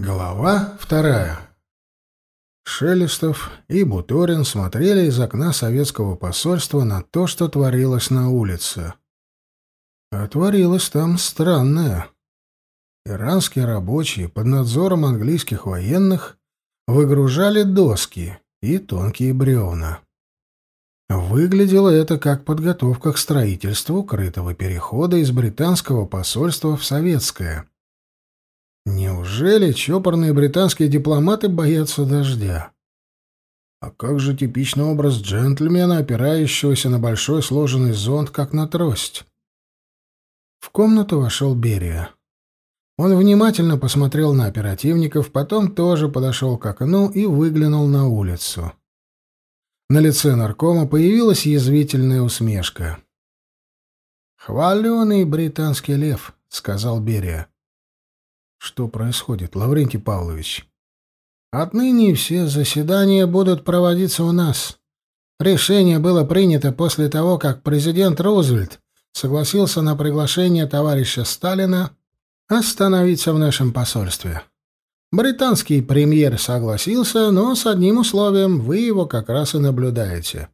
Глава вторая. Шелестов и Буторин смотрели из окна советского посольства на то, что творилось на улице. А творилось там странное. Иранские рабочие под надзором английских военных выгружали доски и тонкие бревна. Выглядело это как подготовка к строительству крытого перехода из британского посольства в советское — Неужели чопорные британские дипломаты боятся дождя? А как же типичный образ джентльмена, опирающегося на большой сложенный зонт, как на трость? В комнату вошел Берия. Он внимательно посмотрел на оперативников, потом тоже подошел к окну и выглянул на улицу. На лице наркома появилась язвительная усмешка. «Хваленый британский лев», — сказал Берия. Что происходит, Лаврентий Павлович? Отныне все заседания будут проводиться у нас. Решение было принято после того, как президент Рузвельт согласился на приглашение товарища Сталина остановиться в нашем посольстве. Британский премьер согласился, но с одним условием — вы его как раз и наблюдаете.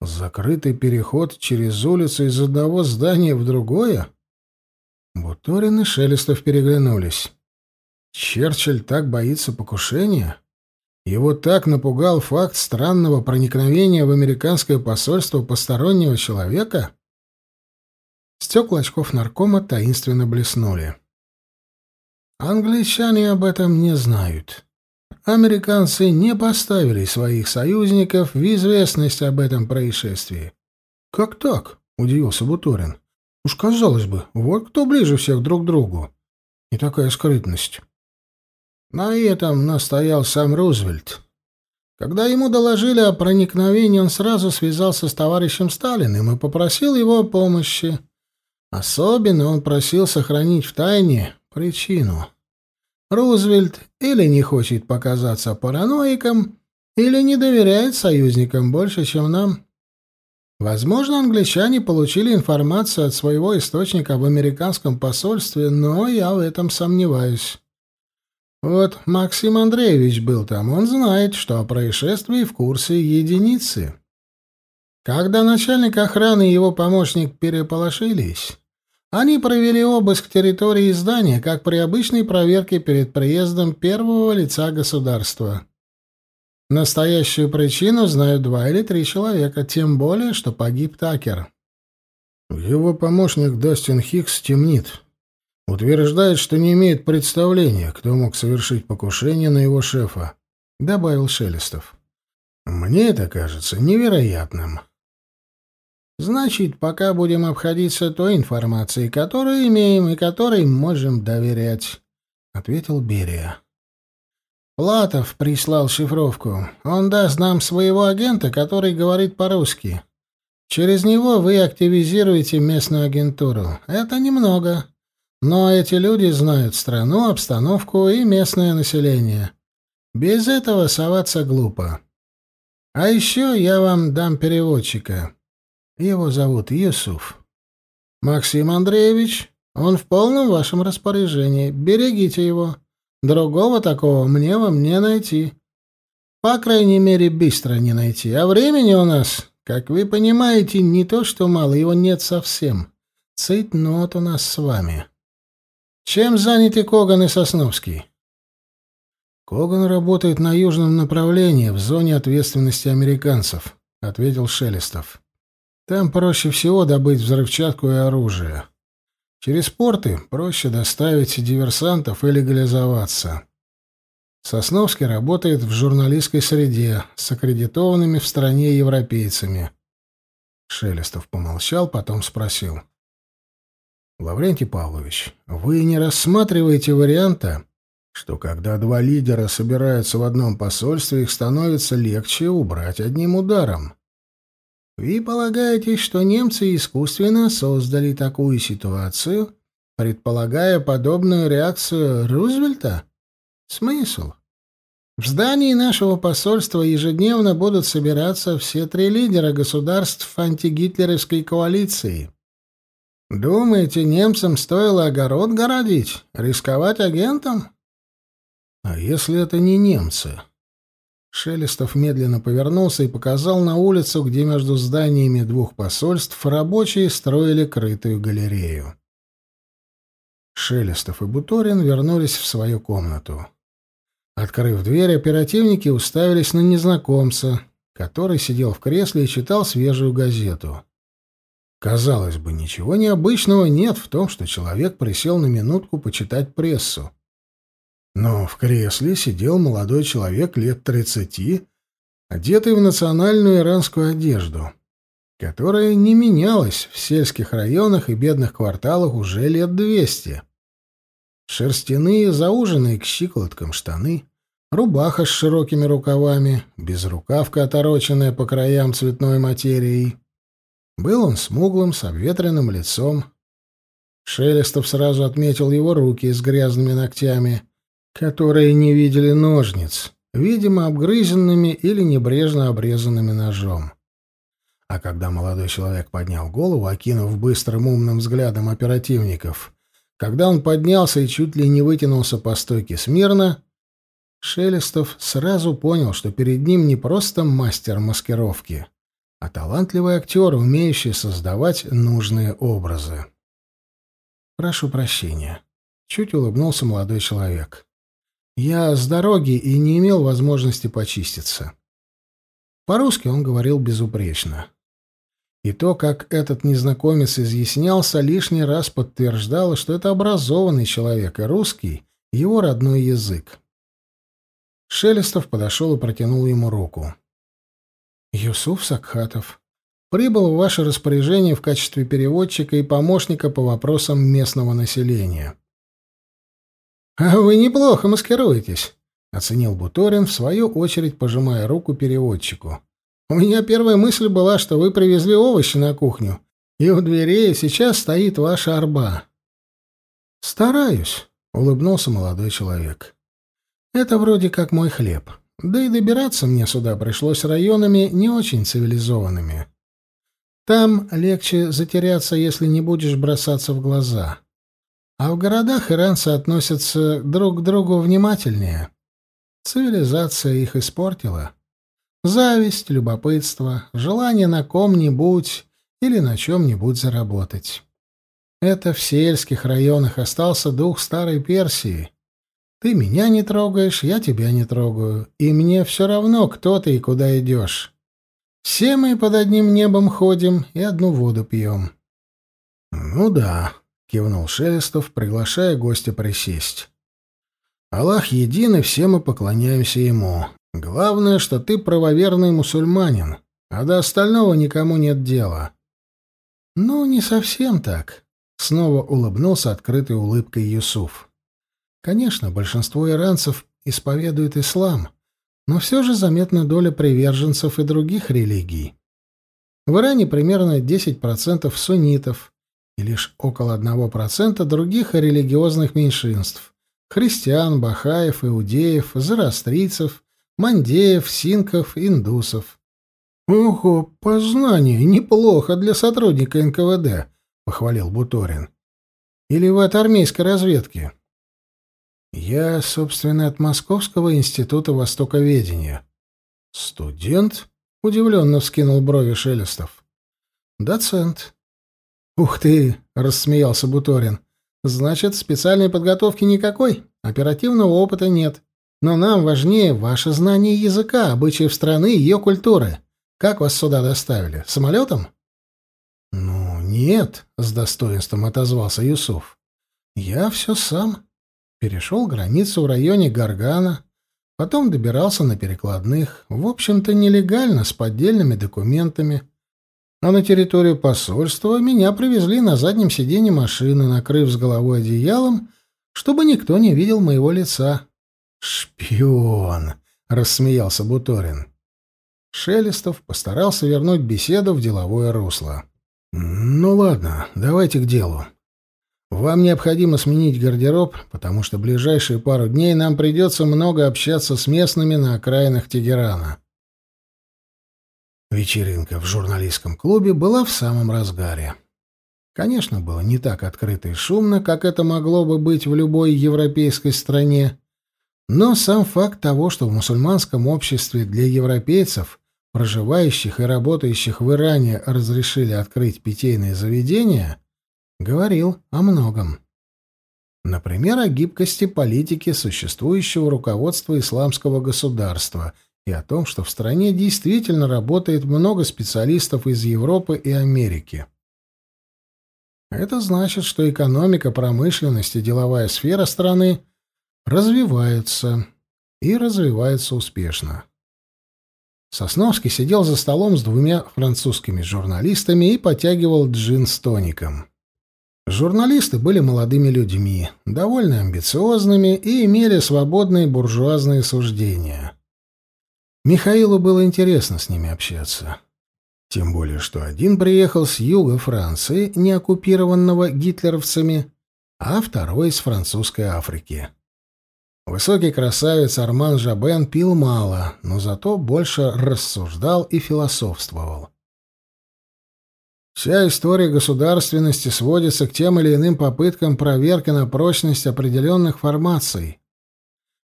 Закрытый переход через улицу из одного здания в другое? Буторин и Шелестов переглянулись. Черчилль так боится покушения? Его так напугал факт странного проникновения в американское посольство постороннего человека? Стекла очков наркома таинственно блеснули. Англичане об этом не знают. Американцы не поставили своих союзников в известность об этом происшествии. «Как так?» — удивился Буторин. Уж казалось бы, вот кто ближе всех друг к другу. И такая скрытность. На этом настоял сам Рузвельт. Когда ему доложили о проникновении, он сразу связался с товарищем Сталиным и попросил его о помощи. Особенно он просил сохранить в тайне причину. Рузвельт или не хочет показаться параноиком, или не доверяет союзникам больше, чем нам. Возможно, англичане получили информацию от своего источника в американском посольстве, но я в этом сомневаюсь. Вот Максим Андреевич был там, он знает, что о происшествии в курсе единицы. Когда начальник охраны и его помощник переполошились, они провели обыск территории здания, как при обычной проверке перед приездом первого лица государства. Настоящую причину знают два или три человека, тем более, что погиб Такер. Его помощник Дастин Хикс темнит. Утверждает, что не имеет представления, кто мог совершить покушение на его шефа, — добавил Шелестов. Мне это кажется невероятным. Значит, пока будем обходиться той информацией, которую имеем и которой можем доверять, — ответил Берия. Платов прислал шифровку. Он даст нам своего агента, который говорит по-русски. Через него вы активизируете местную агентуру. Это немного. Но эти люди знают страну, обстановку и местное население. Без этого соваться глупо. А еще я вам дам переводчика. Его зовут Юсуф. Максим Андреевич, он в полном вашем распоряжении. Берегите его. Другого такого мне вам не найти. По крайней мере, быстро не найти. А времени у нас, как вы понимаете, не то что мало, его нет совсем. Цейтнот у нас с вами. Чем заняты Коган и Сосновский? Коган работает на южном направлении, в зоне ответственности американцев, ответил Шелестов. Там проще всего добыть взрывчатку и оружие. Через порты проще доставить диверсантов и легализоваться. Сосновский работает в журналистской среде с аккредитованными в стране европейцами. Шелестов помолчал, потом спросил. «Лаврентий Павлович, вы не рассматриваете варианта, что когда два лидера собираются в одном посольстве, их становится легче убрать одним ударом?» Вы полагаете, что немцы искусственно создали такую ситуацию, предполагая подобную реакцию Рузвельта? Смысл? В здании нашего посольства ежедневно будут собираться все три лидера государств антигитлеровской коалиции. Думаете, немцам стоило огород городить, рисковать агентом? А если это не немцы? Шелестов медленно повернулся и показал на улицу, где между зданиями двух посольств рабочие строили крытую галерею. Шелестов и Буторин вернулись в свою комнату. Открыв дверь, оперативники уставились на незнакомца, который сидел в кресле и читал свежую газету. Казалось бы, ничего необычного нет в том, что человек присел на минутку почитать прессу. Но в кресле сидел молодой человек лет тридцати, одетый в национальную иранскую одежду, которая не менялась в сельских районах и бедных кварталах уже лет двести. Шерстяные, зауженные к щиколоткам штаны, рубаха с широкими рукавами, безрукавка, отороченная по краям цветной материей. Был он смуглым, с обветренным лицом. Шелестов сразу отметил его руки с грязными ногтями — которые не видели ножниц, видимо, обгрызенными или небрежно обрезанными ножом. А когда молодой человек поднял голову, окинув быстрым умным взглядом оперативников, когда он поднялся и чуть ли не вытянулся по стойке смирно, Шелестов сразу понял, что перед ним не просто мастер маскировки, а талантливый актер, умеющий создавать нужные образы. «Прошу прощения», — чуть улыбнулся молодой человек. Я с дороги и не имел возможности почиститься. По-русски он говорил безупречно. И то, как этот незнакомец изъяснялся, лишний раз подтверждало, что это образованный человек, и русский — его родной язык. Шелестов подошел и протянул ему руку. «Юсуф Сакхатов, прибыл в ваше распоряжение в качестве переводчика и помощника по вопросам местного населения». «А вы неплохо маскируетесь», — оценил Буторин, в свою очередь пожимая руку переводчику. «У меня первая мысль была, что вы привезли овощи на кухню, и у дверей сейчас стоит ваша арба». «Стараюсь», — улыбнулся молодой человек. «Это вроде как мой хлеб. Да и добираться мне сюда пришлось районами не очень цивилизованными. Там легче затеряться, если не будешь бросаться в глаза». А в городах иранцы относятся друг к другу внимательнее. Цивилизация их испортила. Зависть, любопытство, желание на ком-нибудь или на чем-нибудь заработать. Это в сельских районах остался дух старой Персии. Ты меня не трогаешь, я тебя не трогаю, и мне все равно, кто ты и куда идешь. Все мы под одним небом ходим и одну воду пьем. — Ну да, — кивнул Шелестов, приглашая гостя присесть. «Аллах един, и все мы поклоняемся ему. Главное, что ты правоверный мусульманин, а до остального никому нет дела». «Ну, не совсем так», — снова улыбнулся открытой улыбкой Юсуф. «Конечно, большинство иранцев исповедует ислам, но все же заметна доля приверженцев и других религий. В Иране примерно 10% суннитов, и лишь около 1% других религиозных меньшинств — христиан, бахаев, иудеев, зороастрийцев, мандеев, синков, индусов. «Ого, познание неплохо для сотрудника НКВД», — похвалил Буторин. «Или вы от армейской разведки?» «Я, собственно, от Московского института востоковедения». «Студент?» — удивленно вскинул брови Шелестов. «Доцент. «Ух ты!» — рассмеялся Буторин. «Значит, специальной подготовки никакой, оперативного опыта нет. Но нам важнее ваше знание языка, обычаев страны и ее культуры. Как вас сюда доставили? Самолетом?» «Ну, нет», — с достоинством отозвался Юсуф. «Я все сам. Перешел границу в районе Гаргана, потом добирался на перекладных, в общем-то, нелегально, с поддельными документами» а на территорию посольства меня привезли на заднем сиденье машины, накрыв с головой одеялом, чтобы никто не видел моего лица. «Шпион!» — рассмеялся Буторин. Шелестов постарался вернуть беседу в деловое русло. «Ну ладно, давайте к делу. Вам необходимо сменить гардероб, потому что ближайшие пару дней нам придется много общаться с местными на окраинах Тегерана. Вечеринка в журналистском клубе была в самом разгаре. Конечно, было не так открыто и шумно, как это могло бы быть в любой европейской стране, Но сам факт того, что в мусульманском обществе для европейцев, проживающих и работающих в Иране, разрешили открыть питейные заведения, говорил о многом. Например, о гибкости политики существующего руководства исламского государства и о том, что в стране действительно работает много специалистов из Европы и Америки. Это значит, что экономика, промышленность и деловая сфера страны развиваются и развиваются успешно. Сосновский сидел за столом с двумя французскими журналистами и потягивал джин с тоником. Журналисты были молодыми людьми, довольно амбициозными и имели свободные буржуазные суждения. Михаилу было интересно с ними общаться. Тем более, что один приехал с юга Франции, не оккупированного гитлеровцами, а второй из французской Африки. Высокий красавец Арман Жабен пил мало, но зато больше рассуждал и философствовал. Вся история государственности сводится к тем или иным попыткам проверки на прочность определенных формаций.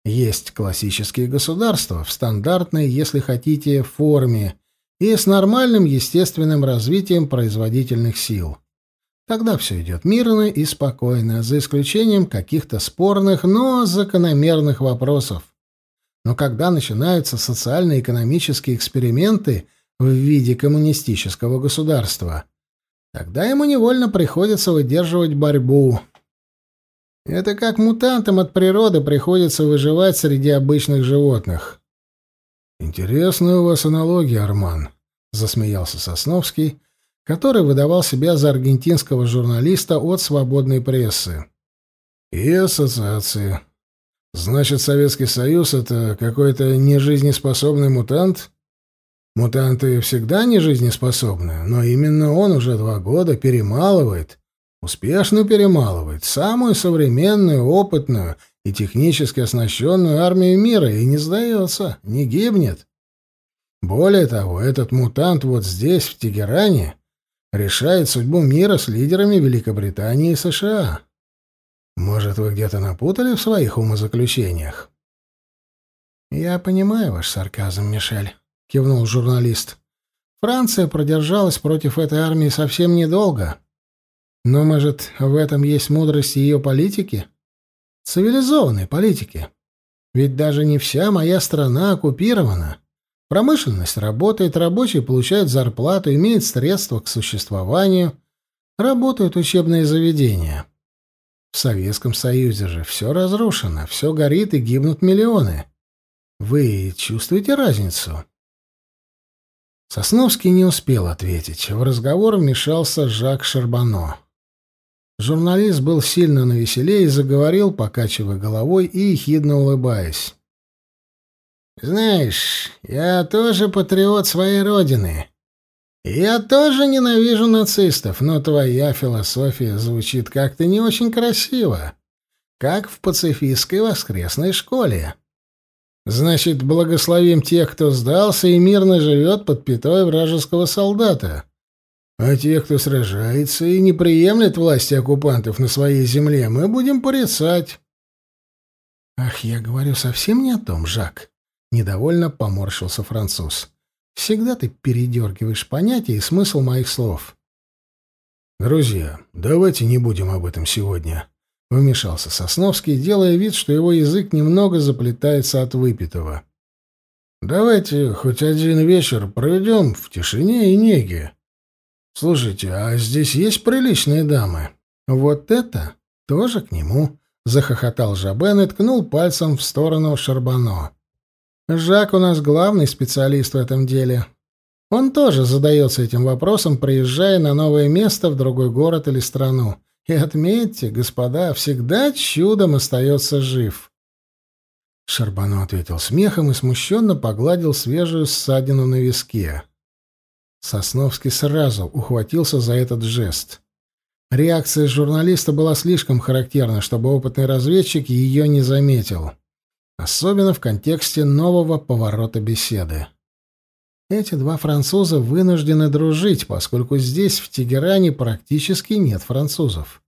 Есть классические государства в стандартной, если хотите, форме и с нормальным естественным развитием производительных сил. Тогда все идет мирно и спокойно, за исключением каких-то спорных, но закономерных вопросов. Но когда начинаются социально-экономические эксперименты в виде коммунистического государства – Тогда ему невольно приходится выдерживать борьбу. Это как мутантам от природы приходится выживать среди обычных животных. «Интересная у вас аналогия, Арман», — засмеялся Сосновский, который выдавал себя за аргентинского журналиста от свободной прессы. «И ассоциации. Значит, Советский Союз — это какой-то нежизнеспособный мутант?» Мутанты всегда не жизнеспособны, но именно он уже два года перемалывает, успешно перемалывает самую современную, опытную и технически оснащенную армию мира и не сдается, не гибнет. Более того, этот мутант вот здесь, в Тегеране, решает судьбу мира с лидерами Великобритании и США. Может, вы где-то напутали в своих умозаключениях? Я понимаю ваш сарказм, Мишель кивнул журналист. Франция продержалась против этой армии совсем недолго. Но, может, в этом есть мудрость ее политики? Цивилизованной политики. Ведь даже не вся моя страна оккупирована. Промышленность работает, рабочие получают зарплату, имеют средства к существованию, работают учебные заведения. В Советском Союзе же все разрушено, все горит и гибнут миллионы. Вы чувствуете разницу? Сосновский не успел ответить. В разговор вмешался Жак Шарбано. Журналист был сильно навеселее и заговорил, покачивая головой и ехидно улыбаясь. «Знаешь, я тоже патриот своей родины. Я тоже ненавижу нацистов, но твоя философия звучит как-то не очень красиво, как в пацифистской воскресной школе». Значит, благословим тех, кто сдался и мирно живет под пятой вражеского солдата. А тех, кто сражается и не приемлет власти оккупантов на своей земле, мы будем порицать. Ах, я говорю совсем не о том, Жак. Недовольно поморщился француз. Всегда ты передергиваешь понятия и смысл моих слов. Друзья, давайте не будем об этом сегодня. Вмешался Сосновский, делая вид, что его язык немного заплетается от выпитого. «Давайте хоть один вечер проведем в тишине и неге. Слушайте, а здесь есть приличные дамы?» «Вот это тоже к нему», — захохотал Жабен и ткнул пальцем в сторону Шарбано. «Жак у нас главный специалист в этом деле. Он тоже задается этим вопросом, приезжая на новое место в другой город или страну. И отметьте, господа, всегда чудом остается жив. Шарбано ответил смехом и смущенно погладил свежую ссадину на виске. Сосновский сразу ухватился за этот жест. Реакция журналиста была слишком характерна, чтобы опытный разведчик ее не заметил. Особенно в контексте нового поворота беседы. Эти два француза вынуждены дружить, поскольку здесь, в Тегеране, практически нет французов.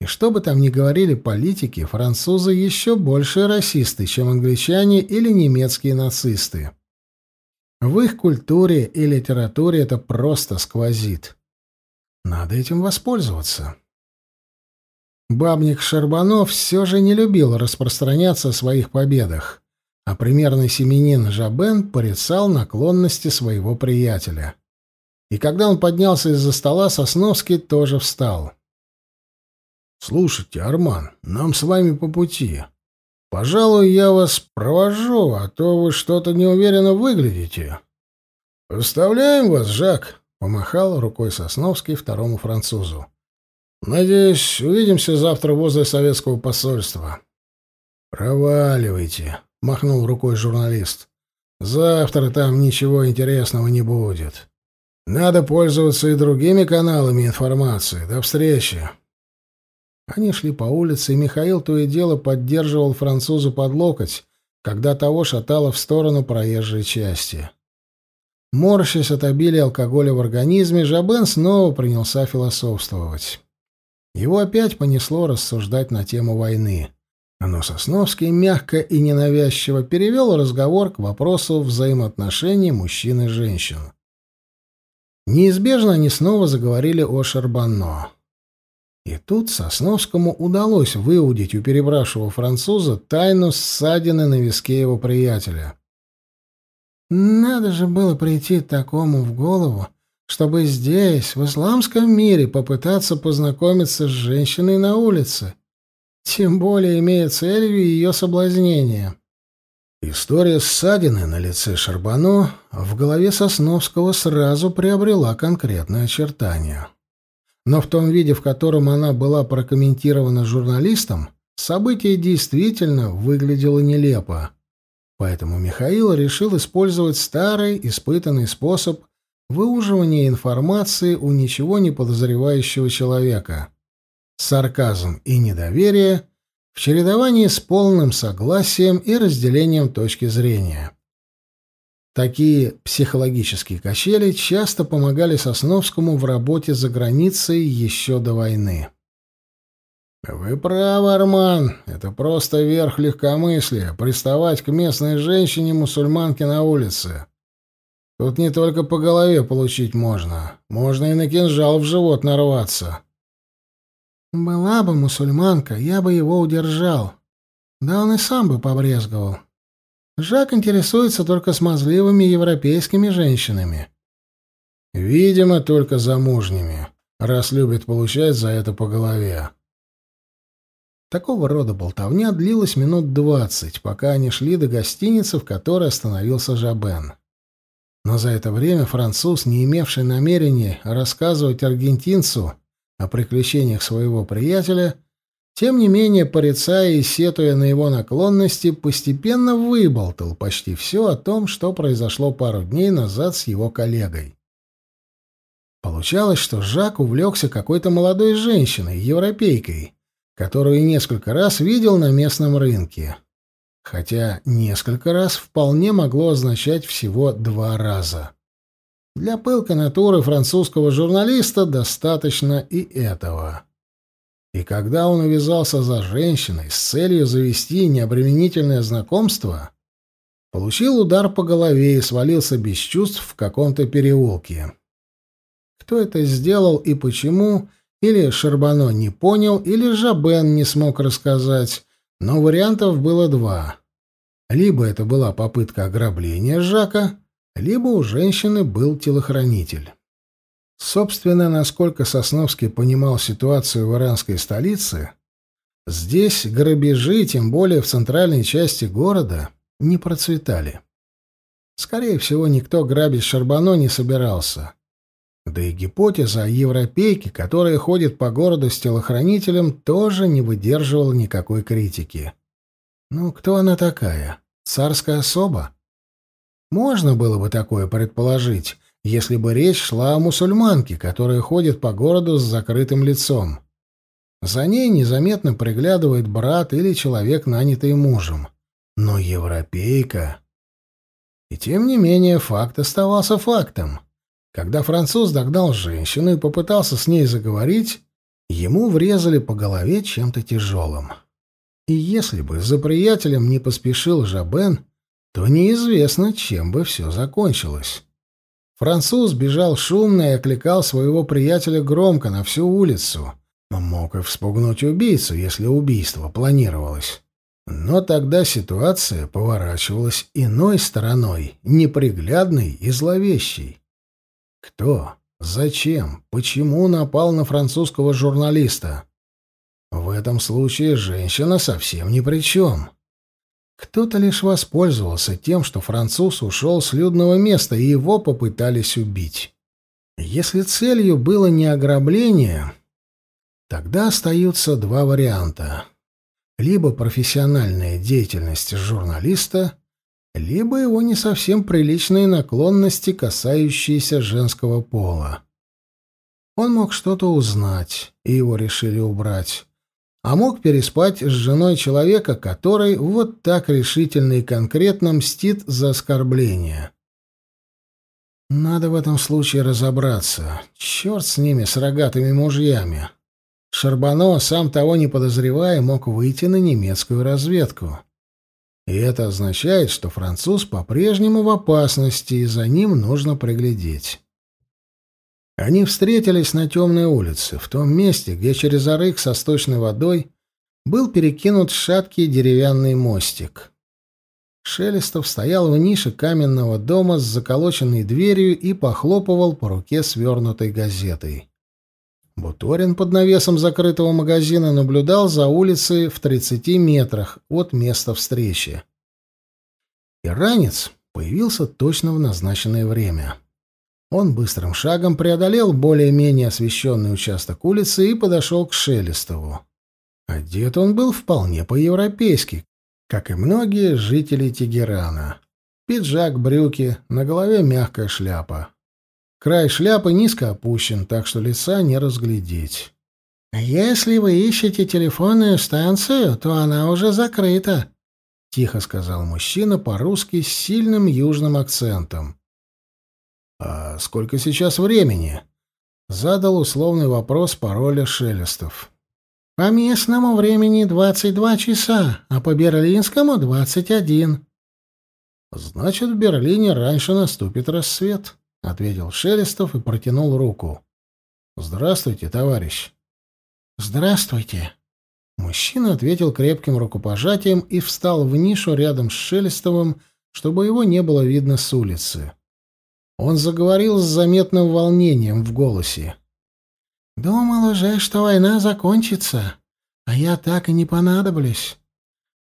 И что бы там ни говорили политики, французы еще больше расисты, чем англичане или немецкие нацисты. В их культуре и литературе это просто сквозит. Надо этим воспользоваться. Бабник Шарбанов все же не любил распространяться о своих победах, а примерный семенин Жабен порицал наклонности своего приятеля. И когда он поднялся из-за стола, Сосновский тоже встал. «Слушайте, Арман, нам с вами по пути. Пожалуй, я вас провожу, а то вы что-то неуверенно выглядите». «Оставляем вас, Жак», — помахал рукой Сосновский второму французу. Надеюсь, увидимся завтра возле советского посольства. Проваливайте, махнул рукой журналист. Завтра там ничего интересного не будет. Надо пользоваться и другими каналами информации. До встречи. Они шли по улице, и Михаил то и дело поддерживал француза под локоть, когда того шатало в сторону проезжей части. Морщась от обилия алкоголя в организме, Жабен снова принялся философствовать. Его опять понесло рассуждать на тему войны. Но Сосновский мягко и ненавязчиво перевел разговор к вопросу взаимоотношений мужчин и женщин. Неизбежно они снова заговорили о Шарбанно. И тут Сосновскому удалось выудить у перебравшего француза тайну ссадины на виске его приятеля. «Надо же было прийти такому в голову, чтобы здесь, в исламском мире, попытаться познакомиться с женщиной на улице, тем более имея целью ее соблазнение. История ссадины на лице Шарбано в голове Сосновского сразу приобрела конкретные очертания. Но в том виде, в котором она была прокомментирована журналистом, событие действительно выглядело нелепо. Поэтому Михаил решил использовать старый, испытанный способ выуживание информации у ничего не подозревающего человека. Сарказм и недоверие в чередовании с полным согласием и разделением точки зрения. Такие психологические качели часто помогали Сосновскому в работе за границей еще до войны. «Вы правы, Арман. Это просто верх легкомыслия — приставать к местной женщине-мусульманке на улице. Тут не только по голове получить можно. Можно и на кинжал в живот нарваться. Была бы мусульманка, я бы его удержал. Да он и сам бы побрезговал. Жак интересуется только смазливыми европейскими женщинами. Видимо, только замужними, раз любит получать за это по голове. Такого рода болтовня длилась минут двадцать, пока они шли до гостиницы, в которой остановился Жабен. Но за это время француз, не имевший намерения рассказывать аргентинцу о приключениях своего приятеля, тем не менее, порицая и сетуя на его наклонности, постепенно выболтал почти все о том, что произошло пару дней назад с его коллегой. Получалось, что Жак увлекся какой-то молодой женщиной, европейкой, которую несколько раз видел на местном рынке хотя несколько раз вполне могло означать всего два раза. Для пылкой натуры французского журналиста достаточно и этого. И когда он увязался за женщиной с целью завести необременительное знакомство, получил удар по голове и свалился без чувств в каком-то переулке. Кто это сделал и почему, или Шарбано не понял, или Жабен не смог рассказать, но вариантов было два. Либо это была попытка ограбления Жака, либо у женщины был телохранитель. Собственно, насколько Сосновский понимал ситуацию в иранской столице, здесь грабежи, тем более в центральной части города, не процветали. Скорее всего, никто грабить Шарбано не собирался. Да и гипотеза о европейке, которая ходит по городу с телохранителем, тоже не выдерживала никакой критики. Ну, кто она такая? Царская особа? Можно было бы такое предположить, если бы речь шла о мусульманке, которая ходит по городу с закрытым лицом. За ней незаметно приглядывает брат или человек, нанятый мужем. Но европейка... И тем не менее факт оставался фактом. Когда француз догнал женщину и попытался с ней заговорить, Ему врезали по голове чем-то тяжелым. И если бы за приятелем не поспешил Жабен, то неизвестно, чем бы все закончилось. Француз бежал шумно и окликал своего приятеля громко на всю улицу. Мог и вспугнуть убийцу, если убийство планировалось. Но тогда ситуация поворачивалась иной стороной, неприглядной и зловещей. Кто, зачем, почему напал на французского журналиста? В этом случае женщина совсем ни при чем. Кто-то лишь воспользовался тем, что француз ушел с людного места, и его попытались убить. Если целью было не ограбление, тогда остаются два варианта. Либо профессиональная деятельность журналиста, либо его не совсем приличные наклонности, касающиеся женского пола. Он мог что-то узнать, и его решили убрать а мог переспать с женой человека, который вот так решительно и конкретно мстит за оскорбление. Надо в этом случае разобраться. Черт с ними, с рогатыми мужьями. Шарбано, сам того не подозревая, мог выйти на немецкую разведку. И это означает, что француз по-прежнему в опасности, и за ним нужно приглядеть. Они встретились на темной улице, в том месте, где через арык со сточной водой был перекинут шаткий деревянный мостик. Шелестов стоял в нише каменного дома с заколоченной дверью и похлопывал по руке свернутой газетой. Буторин под навесом закрытого магазина наблюдал за улицей в 30 метрах от места встречи. Иранец появился точно в назначенное время. Он быстрым шагом преодолел более-менее освещенный участок улицы и подошел к Шелестову. Одет он был вполне по-европейски, как и многие жители Тегерана. Пиджак, брюки, на голове мягкая шляпа. Край шляпы низко опущен, так что лица не разглядеть. «Если вы ищете телефонную станцию, то она уже закрыта», — тихо сказал мужчина по-русски с сильным южным акцентом. «А сколько сейчас времени?» Задал условный вопрос пароля Шелестов. «По местному времени 22 часа, а по берлинскому — 21». «Значит, в Берлине раньше наступит рассвет», — ответил Шелестов и протянул руку. «Здравствуйте, товарищ». «Здравствуйте». Мужчина ответил крепким рукопожатием и встал в нишу рядом с Шелестовым, чтобы его не было видно с улицы. Он заговорил с заметным волнением в голосе. «Думал уже, что война закончится, а я так и не понадоблюсь.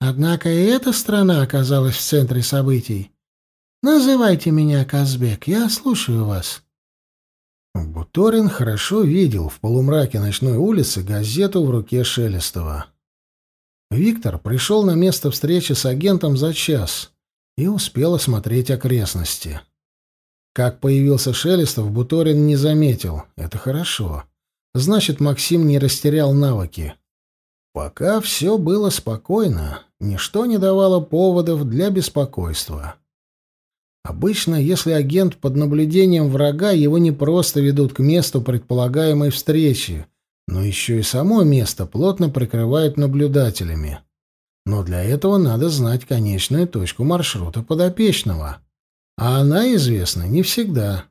Однако и эта страна оказалась в центре событий. Называйте меня Казбек, я слушаю вас». Буторин хорошо видел в полумраке ночной улицы газету в руке Шелестова. Виктор пришел на место встречи с агентом за час и успел осмотреть окрестности. Как появился Шелестов, Буторин не заметил. Это хорошо. Значит, Максим не растерял навыки. Пока все было спокойно, ничто не давало поводов для беспокойства. Обычно, если агент под наблюдением врага, его не просто ведут к месту предполагаемой встречи, но еще и само место плотно прикрывают наблюдателями. Но для этого надо знать конечную точку маршрута подопечного а она известна не всегда.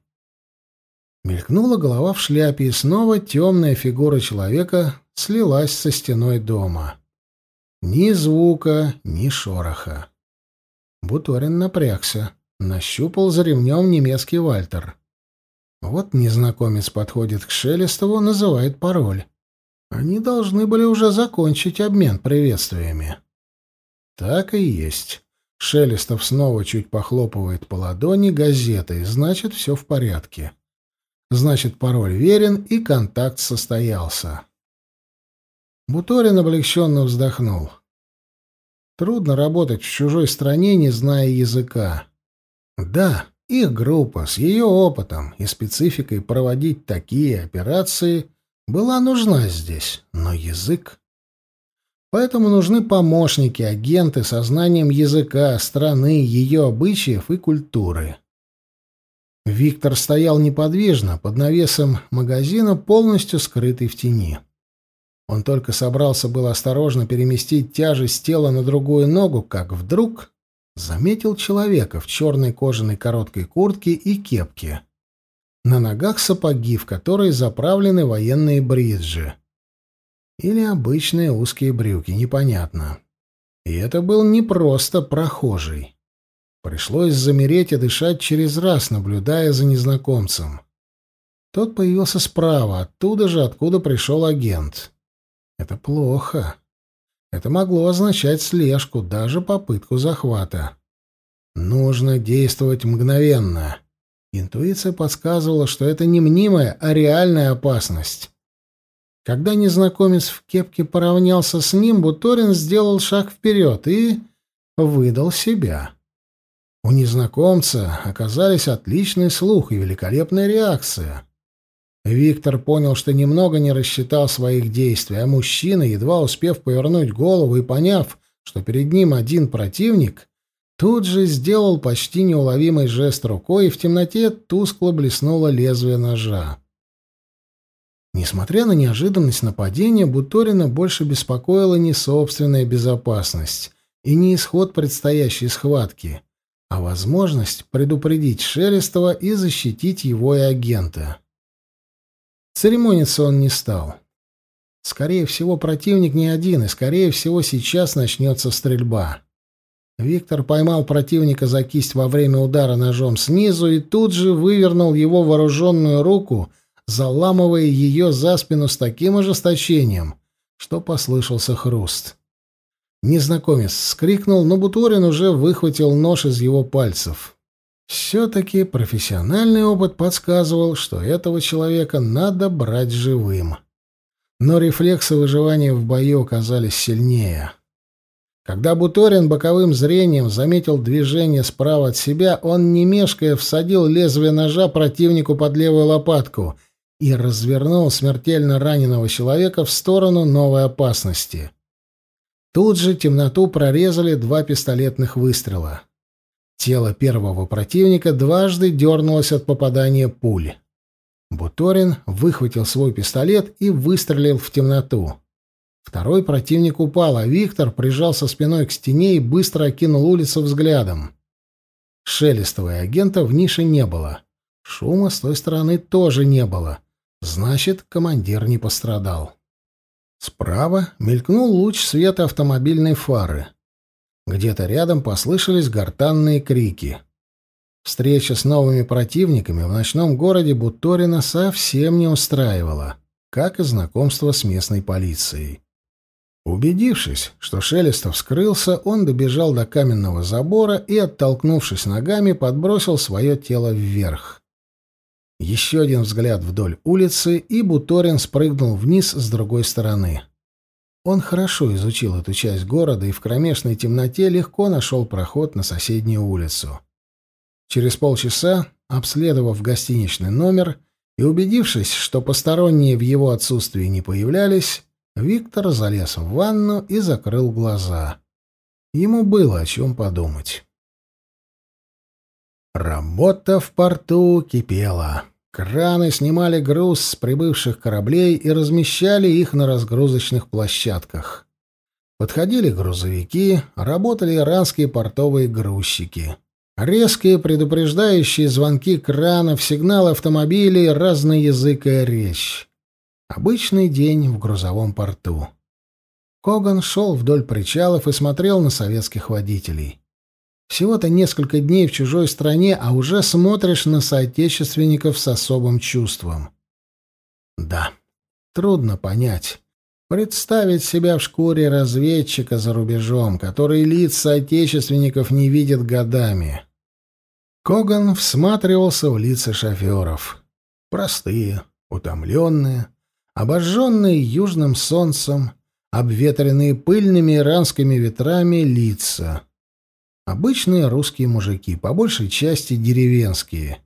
Мелькнула голова в шляпе, и снова темная фигура человека слилась со стеной дома. Ни звука, ни шороха. Буторин напрягся, нащупал за ремнем немецкий вальтер. Вот незнакомец подходит к Шелестову, называет пароль. Они должны были уже закончить обмен приветствиями. Так и есть. Шелестов снова чуть похлопывает по ладони газетой, значит, все в порядке. Значит, пароль верен и контакт состоялся. Буторин облегченно вздохнул. Трудно работать в чужой стране, не зная языка. Да, их группа с ее опытом и спецификой проводить такие операции была нужна здесь, но язык... Поэтому нужны помощники, агенты со знанием языка, страны, ее обычаев и культуры. Виктор стоял неподвижно, под навесом магазина, полностью скрытый в тени. Он только собрался было осторожно переместить тяжесть тела на другую ногу, как вдруг заметил человека в черной кожаной короткой куртке и кепке. На ногах сапоги, в которые заправлены военные бриджи. Или обычные узкие брюки, непонятно. И это был не просто прохожий. Пришлось замереть и дышать через раз, наблюдая за незнакомцем. Тот появился справа, оттуда же, откуда пришел агент. Это плохо. Это могло означать слежку, даже попытку захвата. Нужно действовать мгновенно. Интуиция подсказывала, что это не мнимая, а реальная опасность. Когда незнакомец в кепке поравнялся с ним, Буторин сделал шаг вперед и выдал себя. У незнакомца оказались отличный слух и великолепная реакция. Виктор понял, что немного не рассчитал своих действий, а мужчина, едва успев повернуть голову и поняв, что перед ним один противник, тут же сделал почти неуловимый жест рукой, и в темноте тускло блеснуло лезвие ножа. Несмотря на неожиданность нападения, Буторина больше беспокоила не собственная безопасность и не исход предстоящей схватки, а возможность предупредить Шелестова и защитить его и агента. Церемониться он не стал. Скорее всего, противник не один, и, скорее всего, сейчас начнется стрельба. Виктор поймал противника за кисть во время удара ножом снизу и тут же вывернул его вооруженную руку, заламывая ее за спину с таким ожесточением, что послышался хруст. Незнакомец скрикнул, но Буторин уже выхватил нож из его пальцев. Все-таки профессиональный опыт подсказывал, что этого человека надо брать живым. Но рефлексы выживания в бою оказались сильнее. Когда Буторин боковым зрением заметил движение справа от себя, он, не мешкая, всадил лезвие ножа противнику под левую лопатку и развернул смертельно раненого человека в сторону новой опасности. Тут же темноту прорезали два пистолетных выстрела. Тело первого противника дважды дернулось от попадания пули. Буторин выхватил свой пистолет и выстрелил в темноту. Второй противник упал, а Виктор прижался спиной к стене и быстро окинул улицу взглядом. Шелестова агента в нише не было. Шума с той стороны тоже не было. Значит, командир не пострадал. Справа мелькнул луч света автомобильной фары. Где-то рядом послышались гортанные крики. Встреча с новыми противниками в ночном городе Буторина совсем не устраивала, как и знакомство с местной полицией. Убедившись, что Шелестов скрылся, он добежал до каменного забора и, оттолкнувшись ногами, подбросил свое тело вверх. Еще один взгляд вдоль улицы, и Буторин спрыгнул вниз с другой стороны. Он хорошо изучил эту часть города и в кромешной темноте легко нашел проход на соседнюю улицу. Через полчаса, обследовав гостиничный номер и убедившись, что посторонние в его отсутствии не появлялись, Виктор залез в ванну и закрыл глаза. Ему было о чем подумать. Работа в порту кипела. Краны снимали груз с прибывших кораблей и размещали их на разгрузочных площадках. Подходили грузовики, работали иранские портовые грузчики. Резкие предупреждающие звонки кранов, сигналы автомобилей, разноязыкая речь. Обычный день в грузовом порту. Коган шел вдоль причалов и смотрел на советских водителей. Всего-то несколько дней в чужой стране, а уже смотришь на соотечественников с особым чувством. Да, трудно понять. Представить себя в шкуре разведчика за рубежом, который лиц соотечественников не видит годами. Коган всматривался в лица шоферов. Простые, утомленные, обожженные южным солнцем, обветренные пыльными иранскими ветрами лица — Обычные русские мужики, по большей части деревенские.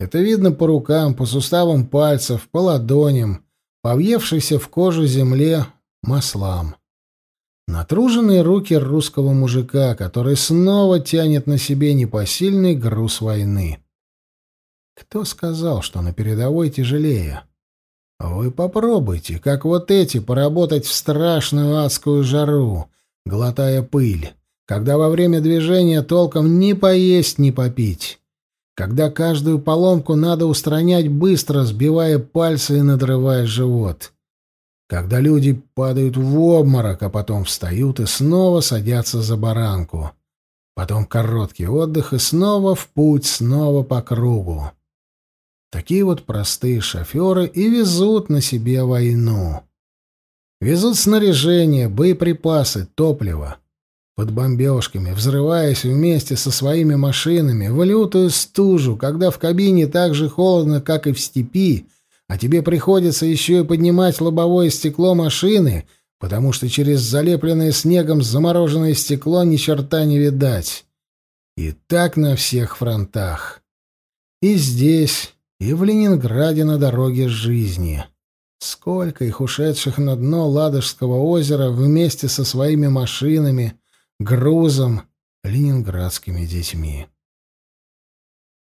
Это видно по рукам, по суставам пальцев, по ладоням, по въевшейся в кожу земле маслам. Натруженные руки русского мужика, который снова тянет на себе непосильный груз войны. Кто сказал, что на передовой тяжелее? Вы попробуйте, как вот эти, поработать в страшную адскую жару, глотая пыль, когда во время движения толком ни поесть, ни попить, когда каждую поломку надо устранять быстро, сбивая пальцы и надрывая живот, когда люди падают в обморок, а потом встают и снова садятся за баранку, потом короткий отдых и снова в путь, снова по кругу. Такие вот простые шоферы и везут на себе войну. Везут снаряжение, боеприпасы, топливо. Под бомбежками, взрываясь вместе со своими машинами, в лютую стужу, когда в кабине так же холодно, как и в степи, а тебе приходится еще и поднимать лобовое стекло машины, потому что через залепленное снегом замороженное стекло ни черта не видать. И так на всех фронтах. И здесь, и в Ленинграде на дороге жизни. Сколько их ушедших на дно Ладожского озера вместе со своими машинами, грузом, ленинградскими детьми.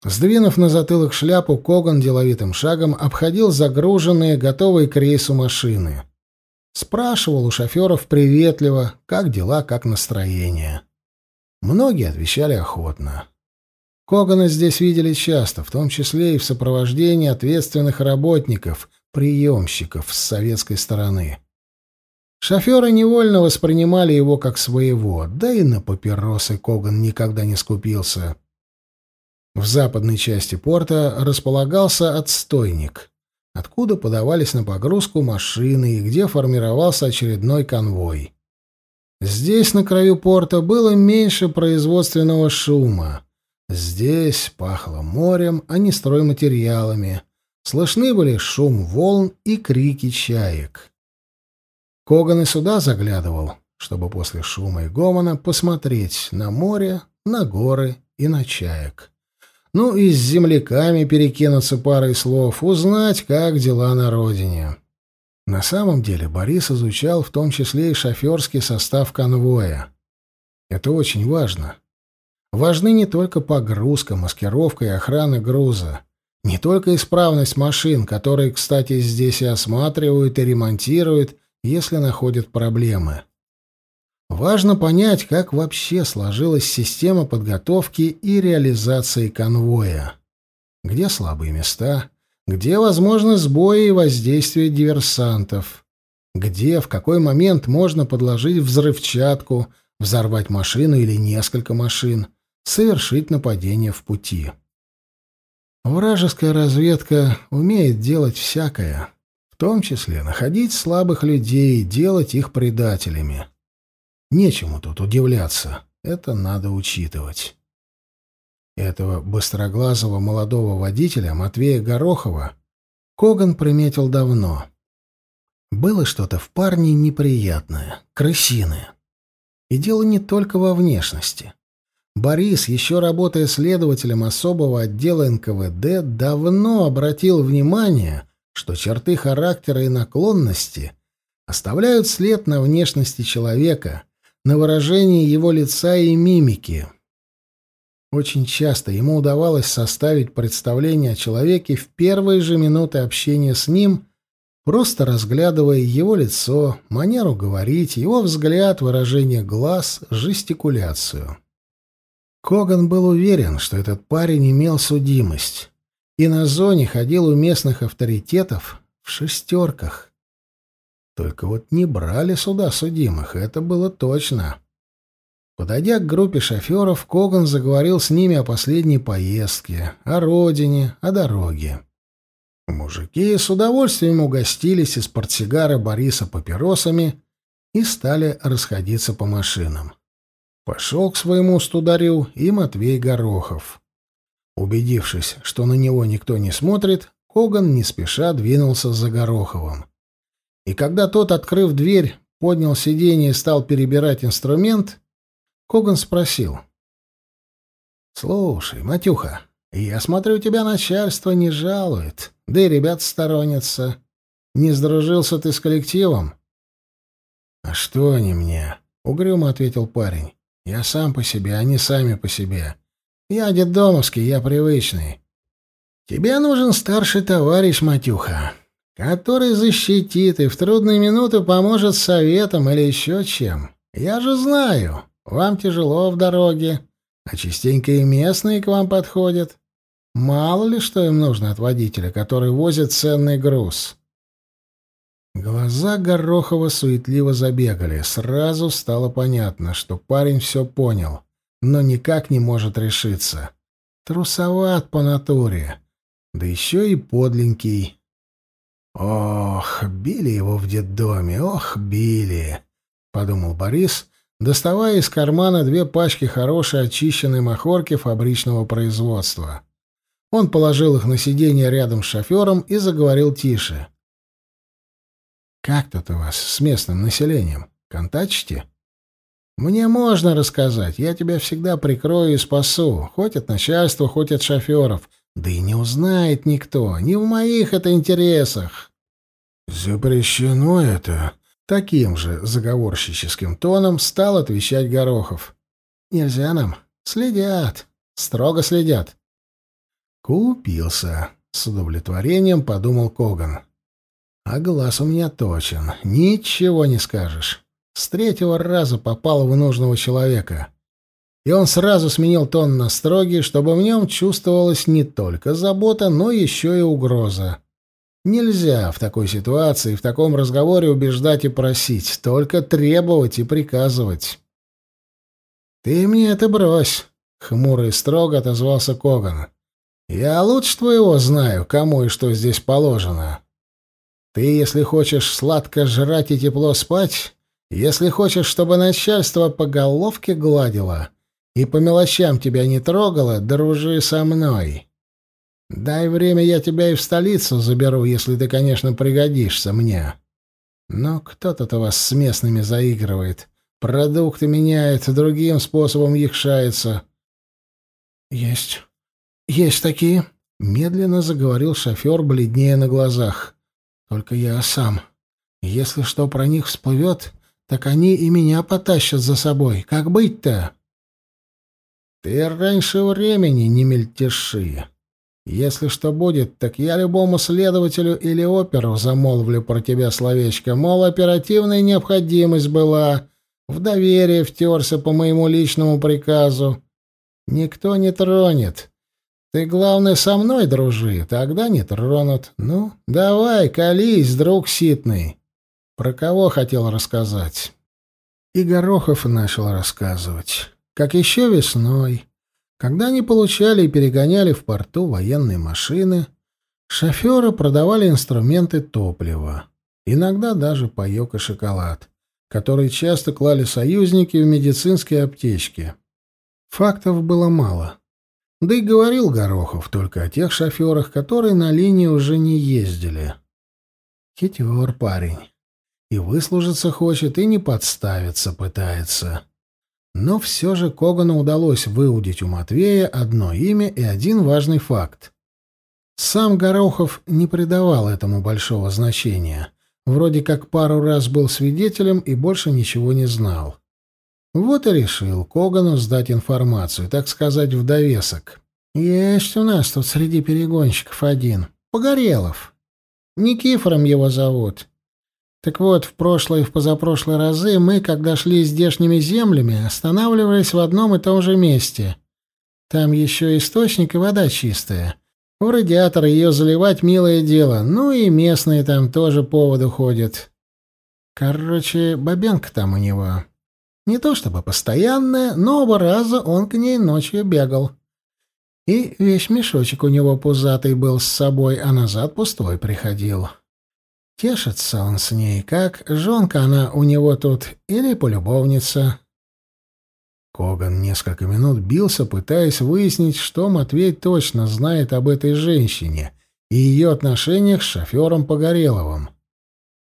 Сдвинув на затылок шляпу, Коган деловитым шагом обходил загруженные, готовые к рейсу машины. Спрашивал у шоферов приветливо, как дела, как настроение. Многие отвечали охотно. Когана здесь видели часто, в том числе и в сопровождении ответственных работников, приемщиков с советской стороны. Шоферы невольно воспринимали его как своего, да и на папиросы Коган никогда не скупился. В западной части порта располагался отстойник, откуда подавались на погрузку машины и где формировался очередной конвой. Здесь, на краю порта, было меньше производственного шума. Здесь пахло морем, а не стройматериалами. Слышны были шум волн и крики чаек. Коган и сюда заглядывал, чтобы после шума и гомона посмотреть на море, на горы и на чаек. Ну и с земляками перекинуться парой слов, узнать, как дела на родине. На самом деле Борис изучал в том числе и шоферский состав конвоя. Это очень важно. Важны не только погрузка, маскировка и охрана груза, не только исправность машин, которые, кстати, здесь и осматривают и ремонтируют, если находят проблемы. Важно понять, как вообще сложилась система подготовки и реализации конвоя. Где слабые места, где возможны сбои и воздействие диверсантов, где в какой момент можно подложить взрывчатку, взорвать машину или несколько машин, совершить нападение в пути. Вражеская разведка умеет делать всякое, в том числе находить слабых людей и делать их предателями. Нечему тут удивляться, это надо учитывать. Этого быстроглазого молодого водителя Матвея Горохова Коган приметил давно. Было что-то в парне неприятное, крысиное. И дело не только во внешности. Борис, еще работая следователем особого отдела НКВД, давно обратил внимание, что черты характера и наклонности оставляют след на внешности человека, на выражении его лица и мимики. Очень часто ему удавалось составить представление о человеке в первые же минуты общения с ним, просто разглядывая его лицо, манеру говорить, его взгляд, выражение глаз, жестикуляцию. Коган был уверен, что этот парень имел судимость, и на зоне ходил у местных авторитетов в шестерках. Только вот не брали сюда судимых, это было точно. Подойдя к группе шоферов, Коган заговорил с ними о последней поездке, о родине, о дороге. Мужики с удовольствием угостились из портсигара Бориса папиросами и стали расходиться по машинам. Пошел к своему стударю и Матвей Горохов. Убедившись, что на него никто не смотрит, Коган не спеша двинулся за Гороховым. И когда тот, открыв дверь, поднял сиденье и стал перебирать инструмент, Коган спросил. «Слушай, Матюха, я смотрю, тебя начальство не жалует, да и ребят сторонятся. Не сдружился ты с коллективом?» «А что они мне?» — угрюмо ответил парень. Я сам по себе, они сами по себе. Я детдомовский, я привычный. Тебе нужен старший товарищ, Матюха. который защитит и в трудные минуты поможет советом или еще чем. Я же знаю, вам тяжело в дороге, а частенько и местные к вам подходят. Мало ли что им нужно от водителя, который возит ценный груз. Глаза Горохова суетливо забегали. Сразу стало понятно, что парень все понял, но никак не может решиться. Трусоват по натуре. Да еще и подленький. «Ох, били его в детдоме, ох, били!» — подумал Борис, доставая из кармана две пачки хорошей очищенной махорки фабричного производства. Он положил их на сиденье рядом с шофером и заговорил тише. «Как тут у вас с местным населением? Контачите?» «Мне можно рассказать. Я тебя всегда прикрою и спасу. Хоть от начальства, хоть от шоферов. Да и не узнает никто. Не в моих это интересах». «Запрещено это», — таким же заговорщическим тоном стал отвечать Горохов. «Нельзя нам. Следят. Строго следят». «Купился», — с удовлетворением подумал Коган. А глаз у меня точен. Ничего не скажешь. С третьего раза попал в нужного человека. И он сразу сменил тон на строгий, чтобы в нем чувствовалась не только забота, но еще и угроза. Нельзя в такой ситуации, в таком разговоре убеждать и просить, только требовать и приказывать. «Ты мне это брось», — хмуро и строго отозвался Коган. «Я лучше твоего знаю, кому и что здесь положено». Ты, если хочешь сладко жрать и тепло спать, если хочешь, чтобы начальство по головке гладило и по мелочам тебя не трогало, дружи со мной. Дай время, я тебя и в столицу заберу, если ты, конечно, пригодишься мне. Но кто-то-то вас с местными заигрывает, продукты меняет, другим способом их шается. Есть. Есть такие, медленно заговорил шофер, бледнее на глазах. Только я сам. Если что про них всплывет, так они и меня потащат за собой. Как быть-то? Ты раньше времени не мельтеши. Если что будет, так я любому следователю или оперу замолвлю про тебя словечко, мол, оперативная необходимость была, в доверие втерся по моему личному приказу. Никто не тронет. Ты, главное, со мной дружи, тогда не тронут. Ну, давай, колись, друг ситный. Про кого хотел рассказать?» И Горохов начал рассказывать. Как еще весной, когда они получали и перегоняли в порту военные машины, шоферы продавали инструменты топлива, иногда даже паек и шоколад, которые часто клали союзники в медицинские аптечки. Фактов было мало. Да и говорил Горохов только о тех шоферах, которые на линии уже не ездили. Хитер парень. И выслужиться хочет, и не подставиться пытается. Но все же Когану удалось выудить у Матвея одно имя и один важный факт. Сам Горохов не придавал этому большого значения. Вроде как пару раз был свидетелем и больше ничего не знал. Вот и решил Когану сдать информацию, так сказать, в довесок. Есть у нас тут среди перегонщиков один, Погорелов. Никифором его зовут. Так вот, в прошлые и в позапрошлые разы мы, когда шли здешними землями, останавливались в одном и том же месте. Там еще источник и вода чистая. В радиатор ее заливать милое дело, ну и местные там тоже поводу ходят. Короче, бабенка там у него. Не то чтобы постоянная, но оба раза он к ней ночью бегал. И весь мешочек у него пузатый был с собой, а назад пустой приходил. Тешится он с ней, как жонка она у него тут или полюбовница. Коган несколько минут бился, пытаясь выяснить, что Матвей точно знает об этой женщине и ее отношениях с шофером Погореловым.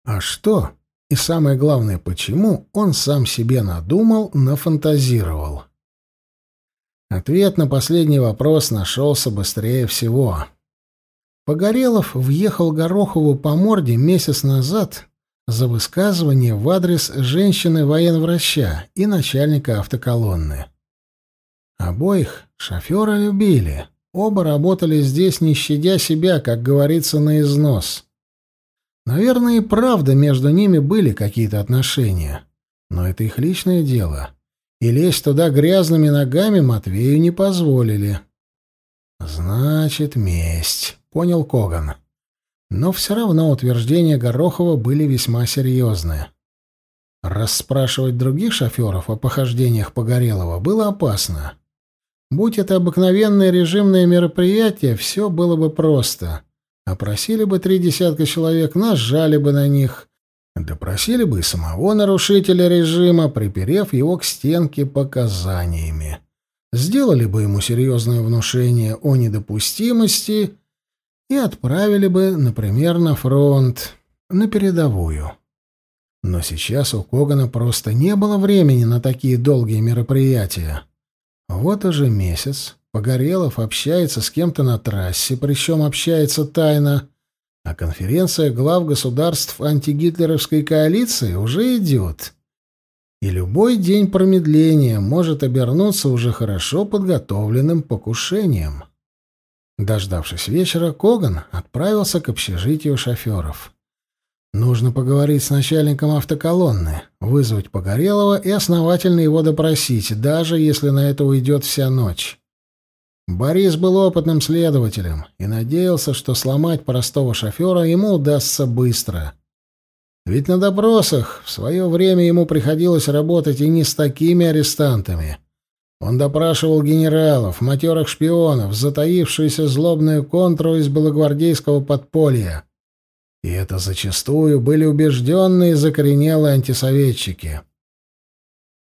А что и самое главное, почему он сам себе надумал, нафантазировал. Ответ на последний вопрос нашелся быстрее всего. Погорелов въехал Горохову по морде месяц назад за высказывание в адрес женщины-военврача и начальника автоколонны. Обоих шофера любили. Оба работали здесь, не щадя себя, как говорится, на износ. Наверное, и правда между ними были какие-то отношения. Но это их личное дело. И лезть туда грязными ногами Матвею не позволили. «Значит, месть», — понял Коган. Но все равно утверждения Горохова были весьма серьезные. Расспрашивать других шоферов о похождениях Погорелого было опасно. Будь это обыкновенное режимное мероприятие, все было бы просто. Опросили бы три десятка человек, нажали бы на них. Допросили бы самого нарушителя режима, приперев его к стенке показаниями. Сделали бы ему серьезное внушение о недопустимости и отправили бы, например, на фронт, на передовую. Но сейчас у Когана просто не было времени на такие долгие мероприятия. Вот уже месяц Погорелов общается с кем-то на трассе, причем общается тайно, а конференция глав государств антигитлеровской коалиции уже идет. И любой день промедления может обернуться уже хорошо подготовленным покушением. Дождавшись вечера, Коган отправился к общежитию шоферов. Нужно поговорить с начальником автоколонны, вызвать Погорелова и основательно его допросить, даже если на это уйдет вся ночь. Борис был опытным следователем и надеялся, что сломать простого шофера ему удастся быстро. Ведь на допросах в свое время ему приходилось работать и не с такими арестантами. Он допрашивал генералов, матерых шпионов, затаившуюся злобную контру из белогвардейского подполья. И это зачастую были убежденные закоренелые антисоветчики.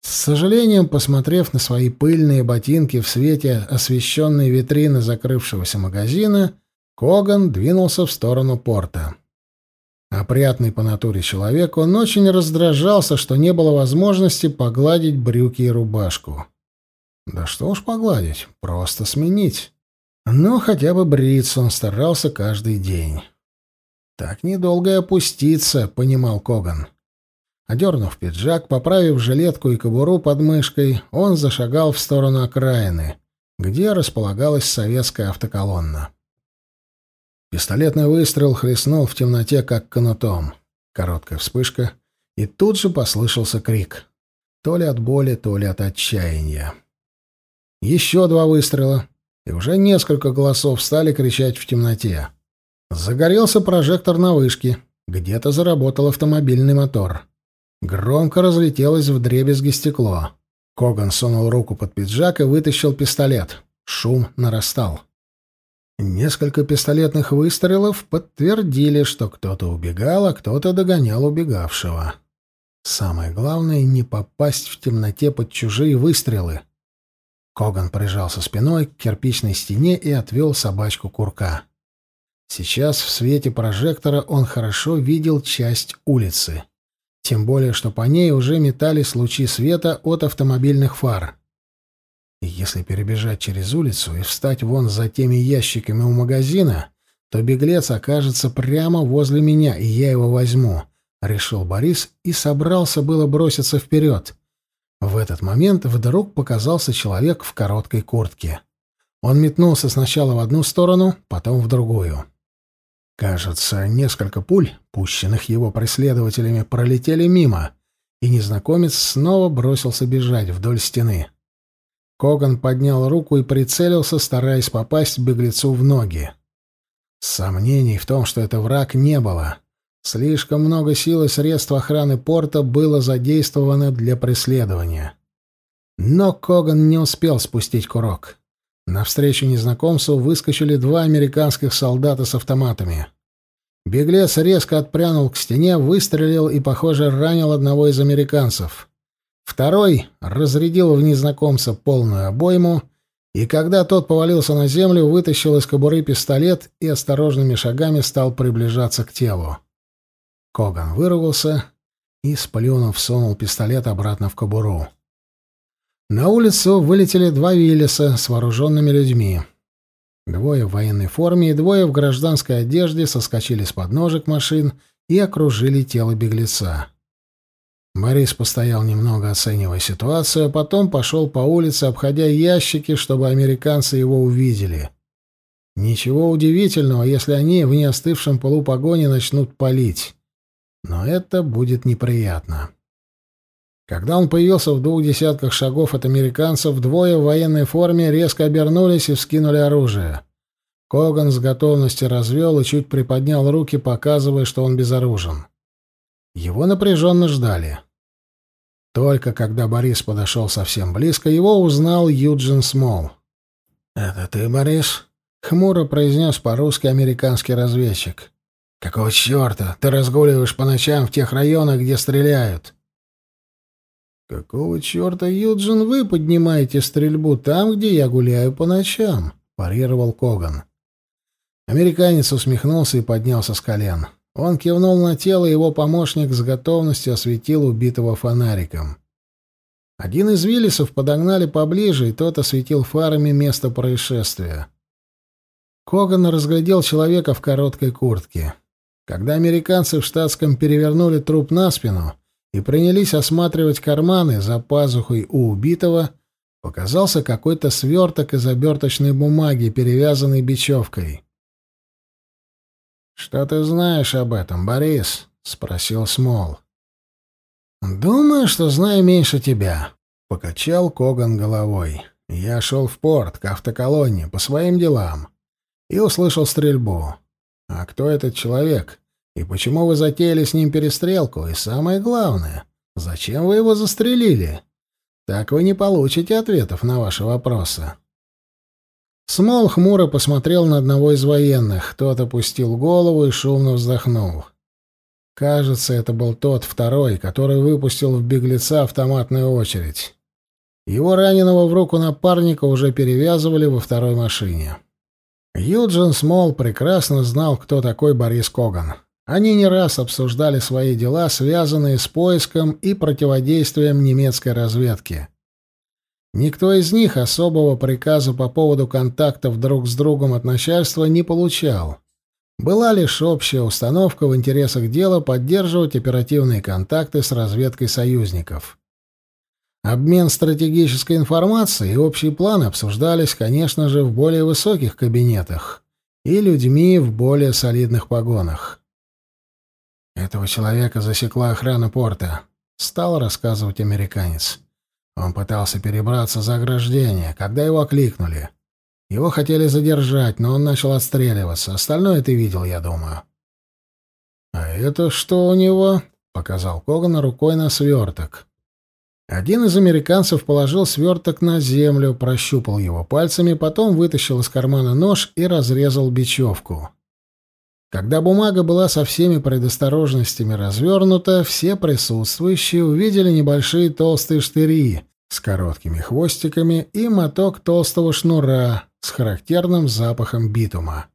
С сожалением, посмотрев на свои пыльные ботинки в свете освещенной витрины закрывшегося магазина, Коган двинулся в сторону порта. Опрятный по натуре человек, он очень раздражался, что не было возможности погладить брюки и рубашку. Да что уж погладить, просто сменить. Но хотя бы бриться он старался каждый день. «Так недолго и опуститься», — понимал Коган. Одернув пиджак, поправив жилетку и кобуру под мышкой, он зашагал в сторону окраины, где располагалась советская автоколонна. Пистолетный выстрел хлестнул в темноте, как канутом. Короткая вспышка, и тут же послышался крик. То ли от боли, то ли от отчаяния. Еще два выстрела, и уже несколько голосов стали кричать в темноте. Загорелся прожектор на вышке. Где-то заработал автомобильный мотор. Громко разлетелось в дребезги стекло. Коган сунул руку под пиджак и вытащил пистолет. Шум нарастал. Несколько пистолетных выстрелов подтвердили, что кто-то убегал, а кто-то догонял убегавшего. Самое главное — не попасть в темноте под чужие выстрелы. Коган прижался спиной к кирпичной стене и отвел собачку курка. Сейчас в свете прожектора он хорошо видел часть улицы. Тем более, что по ней уже метались лучи света от автомобильных фар. Если перебежать через улицу и встать вон за теми ящиками у магазина, то беглец окажется прямо возле меня, и я его возьму, — решил Борис и собрался было броситься вперед. В этот момент вдруг показался человек в короткой куртке. Он метнулся сначала в одну сторону, потом в другую. Кажется, несколько пуль, пущенных его преследователями, пролетели мимо, и незнакомец снова бросился бежать вдоль стены. Коган поднял руку и прицелился, стараясь попасть беглецу в ноги. Сомнений в том, что это враг, не было. Слишком много сил и средств охраны порта было задействовано для преследования. Но Коган не успел спустить курок. Навстречу незнакомцу выскочили два американских солдата с автоматами. Беглец резко отпрянул к стене, выстрелил и, похоже, ранил одного из американцев. Второй разрядил в незнакомца полную обойму, и когда тот повалился на землю, вытащил из кобуры пистолет и осторожными шагами стал приближаться к телу. Коган выругался и, сплюнув, сунул пистолет обратно в кобуру. На улицу вылетели два Виллиса с вооруженными людьми. Двое в военной форме и двое в гражданской одежде соскочили с подножек машин и окружили тело беглеца. Борис постоял немного, оценивая ситуацию, а потом пошел по улице, обходя ящики, чтобы американцы его увидели. Ничего удивительного, если они в неостывшем полупогоне начнут палить. Но это будет неприятно. Когда он появился в двух десятках шагов от американцев, двое в военной форме резко обернулись и вскинули оружие. Коган с готовностью развел и чуть приподнял руки, показывая, что он безоружен. Его напряженно ждали. Только когда Борис подошел совсем близко, его узнал Юджин Смол. «Это ты, Борис?» — хмуро произнес по-русски американский разведчик. «Какого черта ты разгуливаешь по ночам в тех районах, где стреляют?» «Какого черта, Юджин, вы поднимаете стрельбу там, где я гуляю по ночам?» — парировал Коган. Американец усмехнулся и поднялся с колен. Он кивнул на тело, и его помощник с готовностью осветил убитого фонариком. Один из Виллисов подогнали поближе, и тот осветил фарами место происшествия. Коган разглядел человека в короткой куртке. Когда американцы в штатском перевернули труп на спину и принялись осматривать карманы за пазухой у убитого, показался какой-то сверток из оберточной бумаги, перевязанный бечевкой. «Что ты знаешь об этом, Борис?» — спросил Смол. «Думаю, что знаю меньше тебя», — покачал Коган головой. «Я шел в порт, к автоколонне, по своим делам, и услышал стрельбу. А кто этот человек? И почему вы затеяли с ним перестрелку? И самое главное, зачем вы его застрелили? Так вы не получите ответов на ваши вопросы». Смол хмуро посмотрел на одного из военных. Тот опустил голову и шумно вздохнул. Кажется, это был тот второй, который выпустил в беглеца автоматную очередь. Его раненого в руку напарника уже перевязывали во второй машине. Юджин Смол прекрасно знал, кто такой Борис Коган. Они не раз обсуждали свои дела, связанные с поиском и противодействием немецкой разведки. Никто из них особого приказа по поводу контактов друг с другом от начальства не получал. Была лишь общая установка в интересах дела поддерживать оперативные контакты с разведкой союзников. Обмен стратегической информацией и общие планы обсуждались, конечно же, в более высоких кабинетах и людьми в более солидных погонах. Этого человека засекла охрана порта, стал рассказывать американец. Он пытался перебраться за ограждение, когда его окликнули. Его хотели задержать, но он начал отстреливаться. Остальное ты видел, я думаю. «А это что у него?» — показал Коган рукой на сверток. Один из американцев положил сверток на землю, прощупал его пальцами, потом вытащил из кармана нож и разрезал бечевку. Когда бумага была со всеми предосторожностями развернута, все присутствующие увидели небольшие толстые штыри с короткими хвостиками и моток толстого шнура с характерным запахом битума.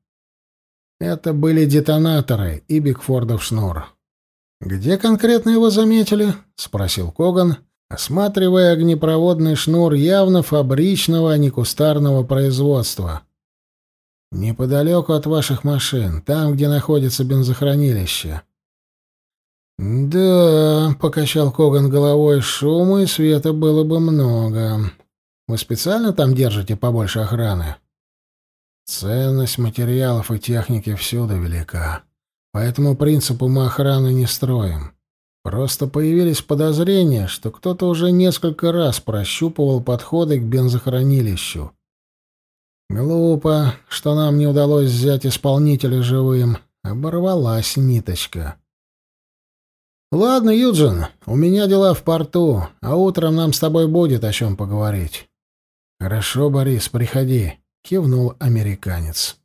Это были детонаторы и Бигфордов шнур. «Где конкретно его заметили?» — спросил Коган, осматривая огнепроводный шнур явно фабричного, а не кустарного производства. Неподалеку от ваших машин, там, где находится бензохранилище. Да, покачал Коган головой, шума и света было бы много. Вы специально там держите побольше охраны? Ценность материалов и техники всюду велика. По этому принципу мы охраны не строим. Просто появились подозрения, что кто-то уже несколько раз прощупывал подходы к бензохранилищу. Глупо, что нам не удалось взять исполнителя живым. Оборвалась ниточка. Ладно, Юджин, у меня дела в порту, а утром нам с тобой будет о чем поговорить. Хорошо, Борис, приходи, кивнул американец.